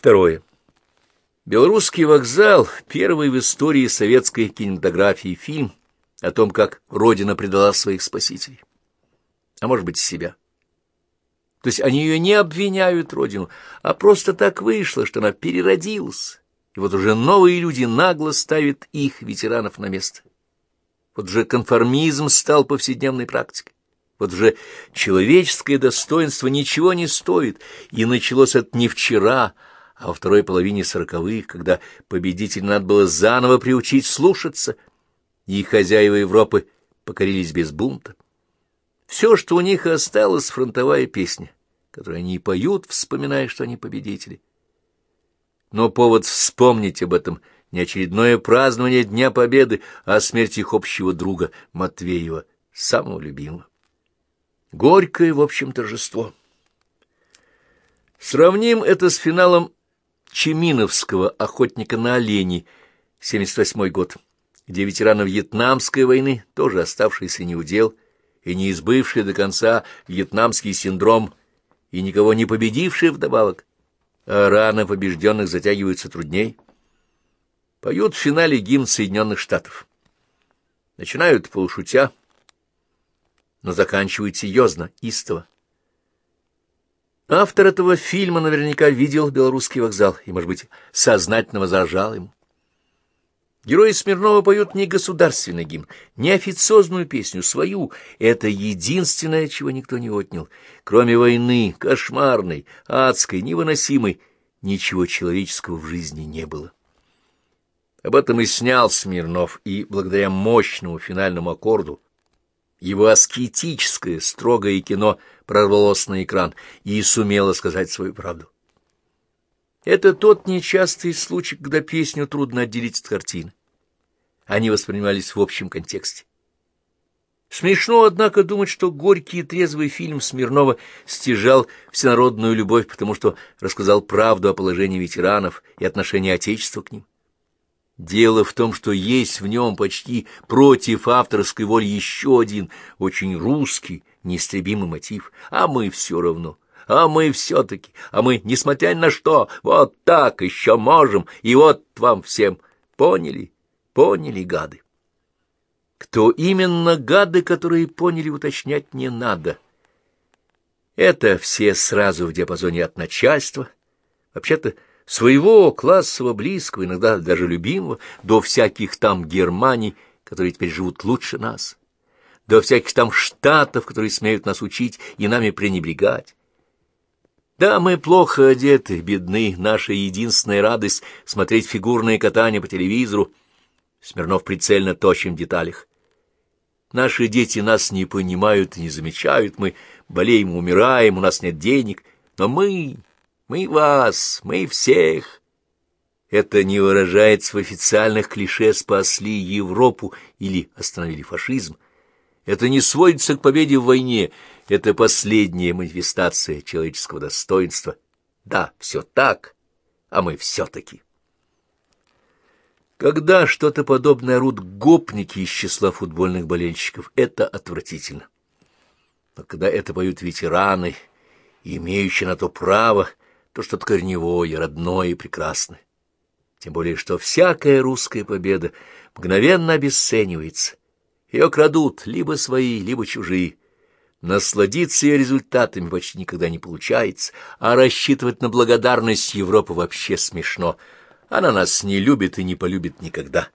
Второе. Белорусский вокзал — первый в истории советской кинематографии фильм о том, как Родина предала своих спасителей. А может быть, себя. То есть они ее не обвиняют, Родину, а просто так вышло, что она переродилась. И вот уже новые люди нагло ставят их, ветеранов, на место. Вот уже конформизм стал повседневной практикой. Вот уже человеческое достоинство ничего не стоит, и началось это не вчера, а во второй половине сороковых, когда победитель надо было заново приучить слушаться, и хозяева Европы покорились без бунта. Все, что у них осталось, фронтовая песня, которую они поют, вспоминая, что они победители. Но повод вспомнить об этом не очередное празднование Дня Победы, а смерть их общего друга Матвеева, самого любимого. Горькое, в общем, торжество. Сравним это с финалом Чеминовского «Охотника на оленей», 78 год, где ветераны Вьетнамской войны, тоже оставшиеся неудел, и не избывшие до конца вьетнамский синдром, и никого не победившие вдобавок, а раны побежденных затягиваются трудней, поют в финале гимн Соединенных Штатов. Начинают полушутя, но заканчивают серьезно, истово. Автор этого фильма наверняка видел белорусский вокзал и, может быть, сознательно возражал ему. Герои Смирнова поют не государственный гимн, не официозную песню, свою. Это единственное, чего никто не отнял. Кроме войны, кошмарной, адской, невыносимой, ничего человеческого в жизни не было. Об этом и снял Смирнов, и благодаря мощному финальному аккорду его аскетическое, строгое кино прорвалось на экран и сумело сказать свою правду. Это тот нечастый случай, когда песню трудно отделить от картины. Они воспринимались в общем контексте. Смешно, однако, думать, что горький и трезвый фильм Смирнова стяжал всенародную любовь, потому что рассказал правду о положении ветеранов и отношении Отечества к ним. Дело в том, что есть в нем почти против авторской воли еще один очень русский, неистребимый мотив, а мы все равно, а мы все-таки, а мы, несмотря на что, вот так еще можем, и вот вам всем, поняли, поняли, гады. Кто именно гады, которые поняли, уточнять не надо. Это все сразу в диапазоне от начальства, вообще-то, своего классового, близкого, иногда даже любимого, до всяких там Германий, которые теперь живут лучше нас, до всяких там штатов, которые смеют нас учить и нами пренебрегать. Да, мы плохо одеты, бедны, наша единственная радость — смотреть фигурные катания по телевизору. Смирнов прицельно точим в деталях. Наши дети нас не понимают и не замечают, мы болеем, умираем, у нас нет денег, но мы... Мы вас, мы всех. Это не выражается в официальных клише «спасли Европу» или «остановили фашизм». Это не сводится к победе в войне. Это последняя манифестация человеческого достоинства. Да, все так, а мы все-таки. Когда что-то подобное орут гопники из числа футбольных болельщиков, это отвратительно. Но когда это поют ветераны, имеющие на то право, то что-то корневое, родное и прекрасное. Тем более, что всякая русская победа мгновенно обесценивается. Ее крадут либо свои, либо чужие. Насладиться ее результатами почти никогда не получается, а рассчитывать на благодарность Европы вообще смешно. Она нас не любит и не полюбит никогда.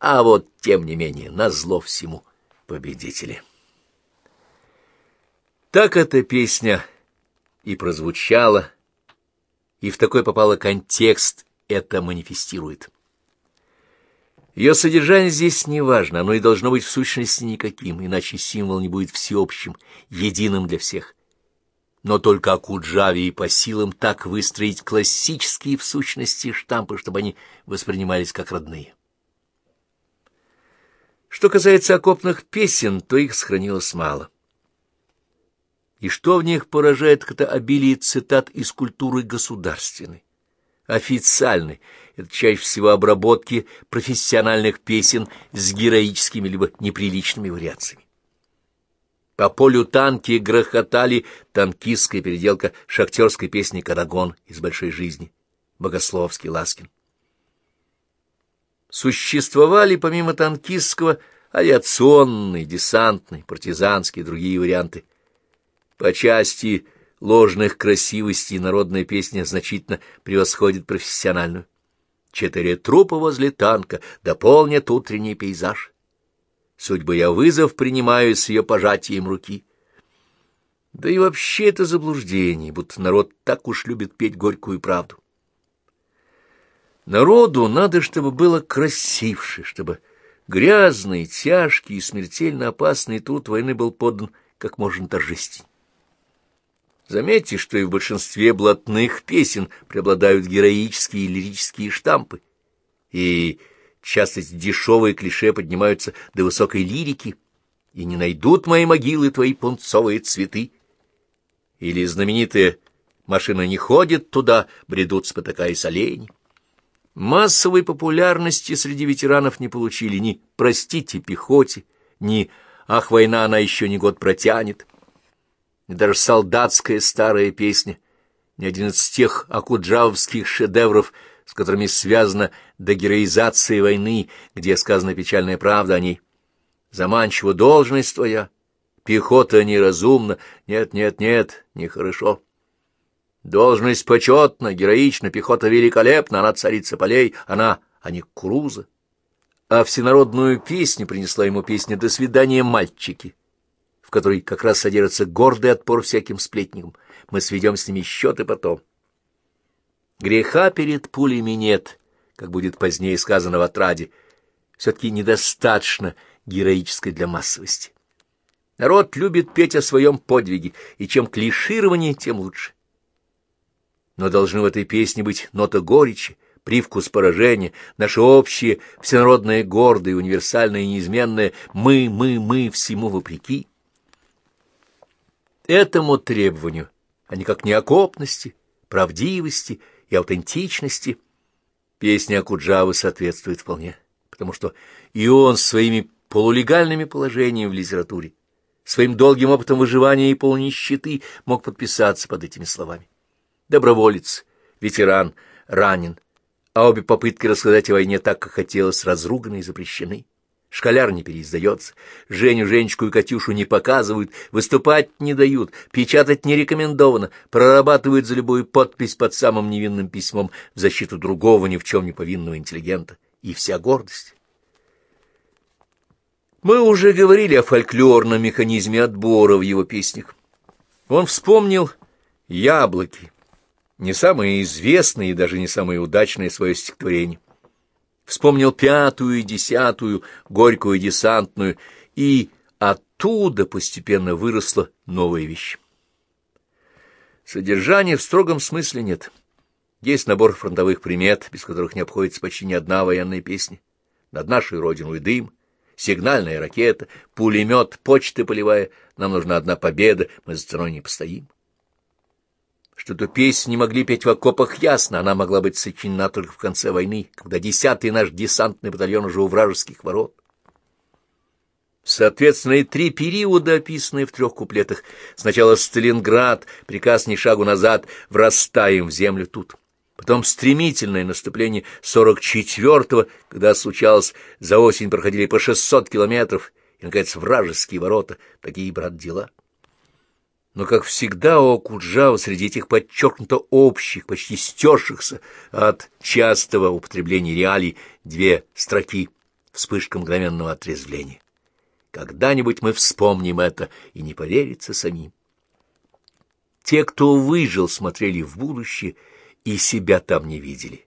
А вот, тем не менее, назло всему победители. Так эта песня и прозвучала, и в такой попало контекст это манифестирует. Ее содержание здесь не важно, оно и должно быть в сущности никаким, иначе символ не будет всеобщим, единым для всех. Но только Акуджаве и по силам так выстроить классические в сущности штампы, чтобы они воспринимались как родные. Что касается окопных песен, то их сохранилось мало. И что в них поражает, это обилие цитат из культуры государственной, официальной. Это чаще всего обработки профессиональных песен с героическими либо неприличными вариациями. По полю танки грохотали танкистская переделка шахтерской песни «Карагон» из «Большой жизни». Богословский, Ласкин. Существовали помимо танкистского авиационный, десантный, партизанский и другие варианты. По части ложных красивостей народная песня значительно превосходит профессиональную. Четыре трупа возле танка дополнят утренний пейзаж. Судьбы я вызов принимаю с ее пожатием руки. Да и вообще это заблуждение, будто народ так уж любит петь горькую правду. Народу надо, чтобы было красивше, чтобы грязный, тяжкий и смертельно опасный труд войны был подан как можно торжественней. Заметьте, что и в большинстве блатных песен преобладают героические и лирические штампы, и часто дешевые клише поднимаются до высокой лирики, и не найдут мои могилы твои пунцовые цветы. Или знаменитые «Машина не ходит туда», бредут спотыкаясь олени. Массовой популярности среди ветеранов не получили ни «Простите пехоте», ни «Ах, война, она еще не год протянет» и даже солдатская старая песня, ни один из тех акуджавских шедевров, с которыми связана дегероизация войны, где сказана печальная правда о ней. Заманчива должность твоя, пехота неразумна, нет, нет, нет, нехорошо. Должность почетна, героична, пехота великолепна, она царица полей, она, а не Круза. А всенародную песню принесла ему песня «До свидания, мальчики» в которой как раз содержится гордый отпор всяким сплетникам. Мы сведем с ними счеты потом. Греха перед пулями нет, как будет позднее сказано в отраде, все-таки недостаточно героической для массовости. Народ любит петь о своем подвиге, и чем клиширование, тем лучше. Но должны в этой песне быть нота горечи, привкус поражения, наше общее, всенародное, гордое, универсальное и неизменное «мы, мы, мы, всему вопреки». Этому требованию, а не окопности, правдивости и аутентичности, песня Акуджавы соответствует вполне, потому что и он своими полулегальными положениями в литературе, своим долгим опытом выживания и полнищеты мог подписаться под этими словами. Доброволец, ветеран, ранен, а обе попытки рассказать о войне так, как хотелось, разруганы и запрещены. Школяр не переиздается, Женю, Женечку и Катюшу не показывают, выступать не дают, печатать не рекомендовано, прорабатывают за любую подпись под самым невинным письмом в защиту другого ни в чем не повинного интеллигента. И вся гордость. Мы уже говорили о фольклорном механизме отбора в его песнях. Он вспомнил «Яблоки», не самое известное и даже не самое удачное свое стихотворение вспомнил пятую и десятую, горькую десантную, и оттуда постепенно выросла новая вещь. Содержания в строгом смысле нет. Есть набор фронтовых примет, без которых не обходится почти ни одна военная песня. Над нашей родиной дым, сигнальная ракета, пулемет, почта полевая. Нам нужна одна победа, мы за ценой не постоим. Что эту песню не могли петь в окопах, ясно, она могла быть сочинена только в конце войны, когда десятый наш десантный батальон уже у вражеских ворот. Соответственно, и три периода, описанные в трех куплетах. Сначала Сталинград, приказ ни шагу назад, врастаем в землю тут. Потом стремительное наступление 44-го, когда случалось, за осень проходили по 600 километров, и, наконец, вражеские ворота, такие, брат, дела. Но, как всегда, у Куджава среди этих подчеркнуто общих, почти стершихся от частого употребления реалий две строки вспышка мгновенного отрезвления. Когда-нибудь мы вспомним это, и не поверится самим. Те, кто выжил, смотрели в будущее и себя там не видели.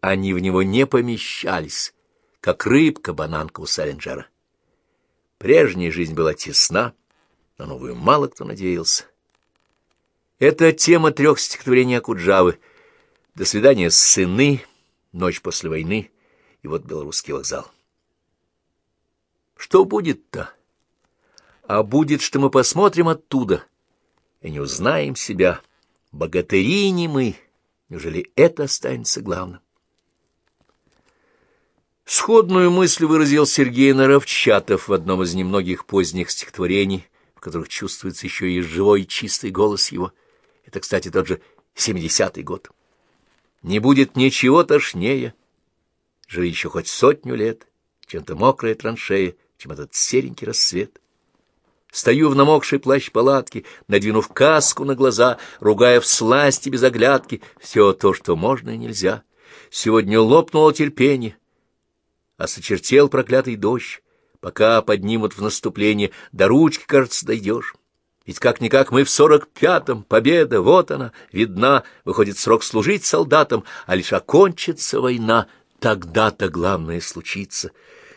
Они в него не помещались, как рыбка-бананка у Саленджера. Прежняя жизнь была тесна, на новую мало кто надеялся. Это тема трех стихотворений Акуджавы. «До свидания, сыны», «Ночь после войны» и вот «Белорусский вокзал». Что будет-то? А будет, что мы посмотрим оттуда и не узнаем себя. Богатыри не мы. Неужели это останется главным? Сходную мысль выразил Сергей Наровчатов в одном из немногих поздних стихотворений, которых чувствуется еще и живой чистый голос его. Это, кстати, тот же 70-й год. Не будет ничего тошнее. Живи еще хоть сотню лет, чем-то мокрая траншея, чем этот серенький рассвет. Стою в намокшей плащ палатки, надвинув каску на глаза, ругая в сласти без оглядки все то, что можно и нельзя. Сегодня лопнуло терпение, а сочертел проклятый дождь. Пока поднимут в наступление, до ручки, кажется, дойдешь. Ведь как-никак мы в сорок пятом, победа, вот она, видна, выходит срок служить солдатам, а лишь окончится война, тогда-то главное случится.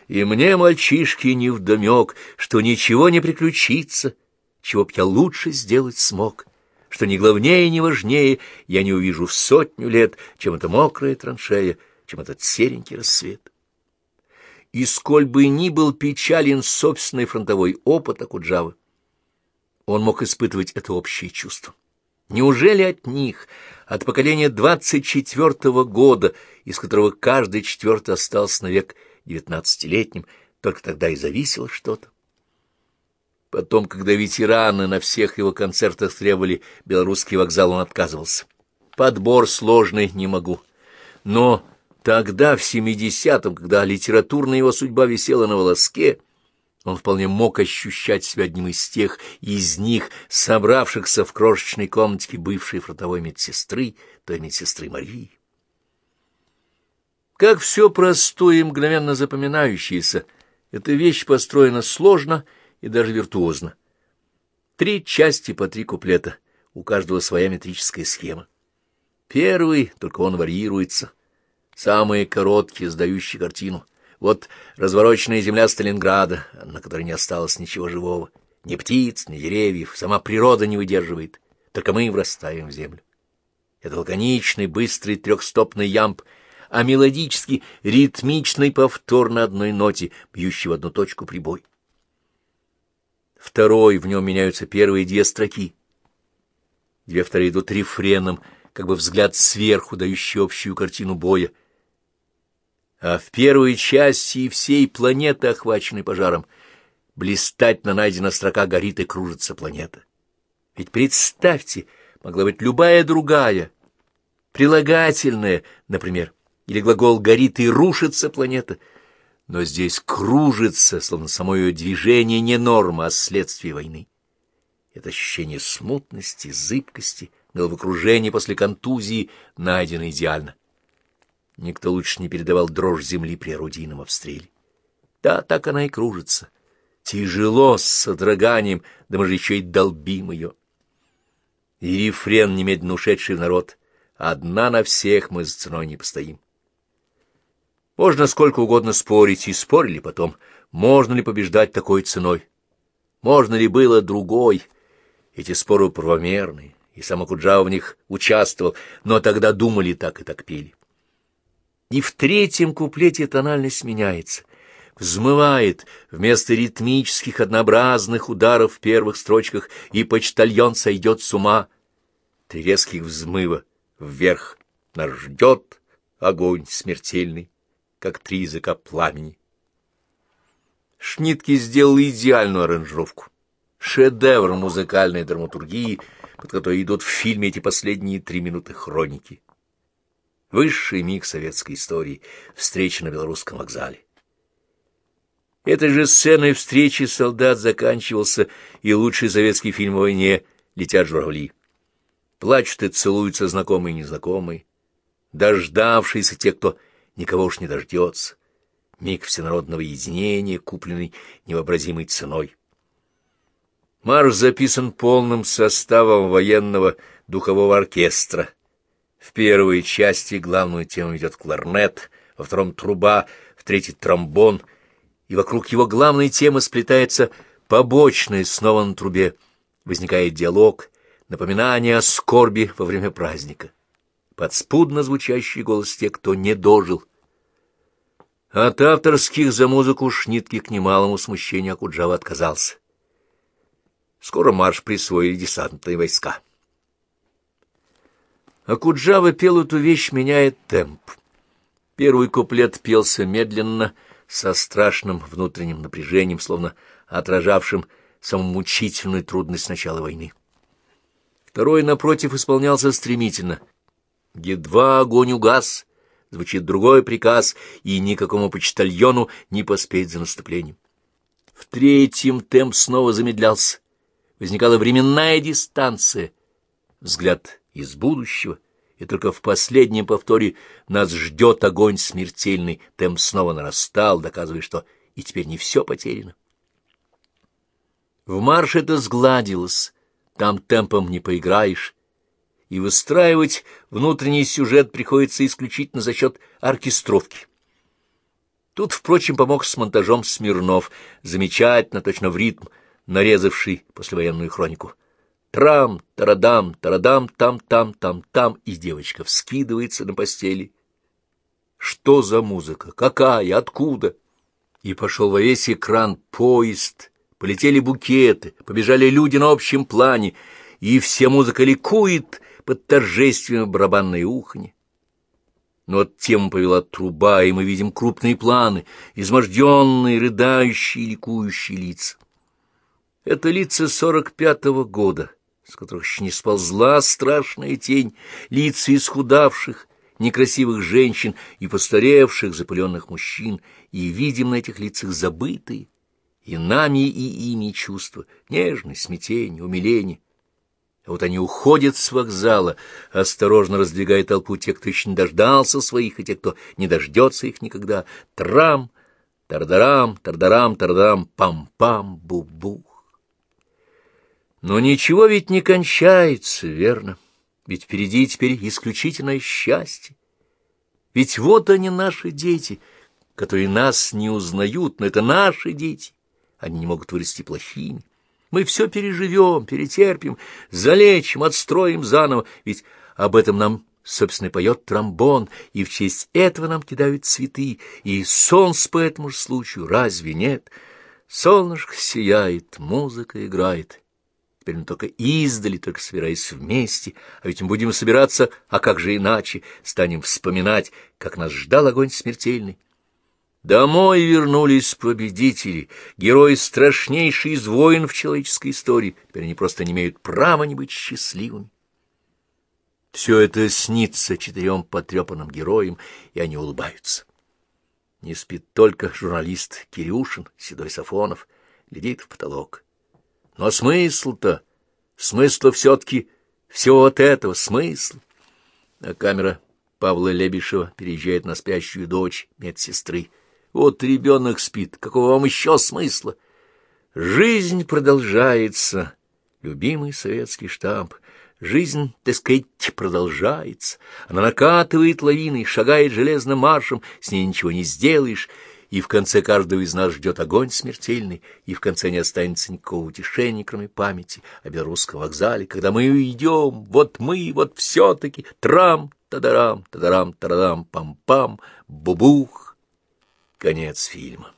И мне, мальчишки, невдомек, что ничего не приключится, чего б я лучше сделать смог, что ни главнее, ни важнее я не увижу в сотню лет, чем эта мокрая траншея, чем этот серенький рассвет. И сколь бы ни был печален собственный фронтовой опыт Акуджавы, он мог испытывать это общее чувство. Неужели от них, от поколения двадцать четвертого года, из которого каждый четвертый остался навек девятнадцатилетним, только тогда и зависело что-то? Потом, когда ветераны на всех его концертах требовали белорусский вокзал, он отказывался. Подбор сложный, не могу. Но тогда, в семидесятом, когда литературная его судьба висела на волоске, он вполне мог ощущать себя одним из тех из них, собравшихся в крошечной комнатке бывшей фронтовой медсестры, той медсестры Марии. Как все простое и мгновенно запоминающееся, эта вещь построена сложно и даже виртуозно. Три части по три куплета, у каждого своя метрическая схема. Первый, только он варьируется, самые короткие, сдающие картину — вот развороченная земля Сталинграда, на которой не осталось ничего живого. Ни птиц, ни деревьев, сама природа не выдерживает, только мы врастаем в землю. Это лаконичный, быстрый трехстопный ямб, а мелодический, ритмичный повтор на одной ноте, бьющий в одну точку прибой. Второй, в нем меняются первые две строки. Две вторые идут рефреном, как бы взгляд сверху, дающий общую картину боя — а в первой части всей планеты, охваченной пожаром, блистательно найдена строка «Горит и кружится планета». Ведь представьте, могла быть любая другая, прилагательная, например, или глагол «горит и рушится планета», но здесь кружится, словно само ее движение не норма, а следствие войны. Это ощущение смутности, зыбкости, головокружения после контузии найдено идеально. Никто лучше не передавал дрожь земли при орудийном обстреле. Да, так она и кружится. Тяжело, с содроганием, да мы же еще и долбим ее. И рефрен, немедленно ушедший в народ. Одна на всех мы за ценой не постоим. Можно сколько угодно спорить, и спорили потом, можно ли побеждать такой ценой. Можно ли было другой? Эти споры правомерные, и сам Акуджава в них участвовал, но тогда думали так и так пели. И в третьем куплете тональность меняется, взмывает вместо ритмических однообразных ударов в первых строчках, и почтальон сойдет с ума. Три резких взмыва вверх нас ждет огонь смертельный, как три языка пламени. Шнитки сделал идеальную аранжировку, шедевр музыкальной драматургии, под которой идут в фильме эти последние три минуты хроники высший миг советской истории, встреча на белорусском вокзале. Этой же сценой встречи солдат заканчивался и лучший советский фильм о войне «Летят журавли». Плачут и целуются знакомые и незнакомые, дождавшиеся те, кто никого уж не дождется. Миг всенародного единения, купленный невообразимой ценой. Марш записан полным составом военного духового оркестра, в первой части главную тему ведет кларнет, во втором — труба, в третьей — тромбон, и вокруг его главной темы сплетается побочная снова на трубе. Возникает диалог, напоминание о скорби во время праздника. Подспудно звучащий голос тех, кто не дожил. От авторских за музыку шнитки к немалому смущению Акуджава отказался. Скоро марш присвоили десантные войска. А Куджава пел эту вещь, меняя темп. Первый куплет пелся медленно, со страшным внутренним напряжением, словно отражавшим самую мучительную трудность начала войны. Второй, напротив, исполнялся стремительно, Едва огонь угас, звучит другой приказ, и никакому почтальону не поспеть за наступлением. В третьем темп снова замедлялся. Возникала временная дистанция, взгляд из будущего, и только в последнем повторе нас ждет огонь смертельный. Темп снова нарастал, доказывая, что и теперь не все потеряно. В марш это сгладилось, там темпом не поиграешь, и выстраивать внутренний сюжет приходится исключительно за счет оркестровки. Тут, впрочем, помог с монтажом Смирнов, замечательно, точно в ритм, нарезавший послевоенную хронику. Трам, тарадам, тарадам, там-там, там-там, и девочка вскидывается на постели. Что за музыка? Какая? Откуда? И пошел во весь экран поезд, полетели букеты, побежали люди на общем плане, и вся музыка ликует под торжественное барабанное уханье. Но от тему повела труба, и мы видим крупные планы, изможденные, рыдающие, ликующие лица. Это лица сорок пятого года, с которых еще не сползла страшная тень, лица исхудавших, некрасивых женщин и постаревших, запыленных мужчин, и видим на этих лицах забытые, и нами, и ими чувства, нежность, смятение, умиление, а вот они уходят с вокзала, осторожно раздвигая толпу тех, кто еще не дождался своих, и тех, кто не дождется их никогда. Трам, тардарам, тардарам, тардарам, пам-пам, бу-бух. Но ничего ведь не кончается, верно? Ведь впереди теперь исключительное счастье. Ведь вот они, наши дети, которые нас не узнают, но это наши дети. Они не могут вырасти плохими. Мы все переживем, перетерпим, залечим, отстроим заново, ведь об этом нам, собственно, поет тромбон, и в честь этого нам кидают цветы, и солнце по этому же случаю, разве нет? Солнышко сияет, музыка играет. Теперь мы только издали, только собираясь вместе, а ведь мы будем собираться, а как же иначе, станем вспоминать, как нас ждал огонь смертельный, Домой вернулись победители, герои страшнейший из войн в человеческой истории. Теперь они просто не имеют права не быть счастливыми. Все это снится четырем потрепанным героям, и они улыбаются. Не спит только журналист Кирюшин, Седой Сафонов, глядит в потолок. Но смысл-то, смысл все-таки всего вот этого, смысл. А камера Павла Лебешева переезжает на спящую дочь медсестры. Вот ребенок спит, какого вам еще смысла? Жизнь продолжается, любимый советский штамп. Жизнь, так сказать, продолжается. Она накатывает лавиной, шагает железным маршем, с ней ничего не сделаешь, и в конце каждого из нас ждет огонь смертельный, и в конце не останется никакого утешения, кроме памяти о Белорусском вокзале, когда мы уйдем, вот мы, вот все-таки, трам, тадарам, тадарам, тарадам, пам-пам, бубух, Конец фильма.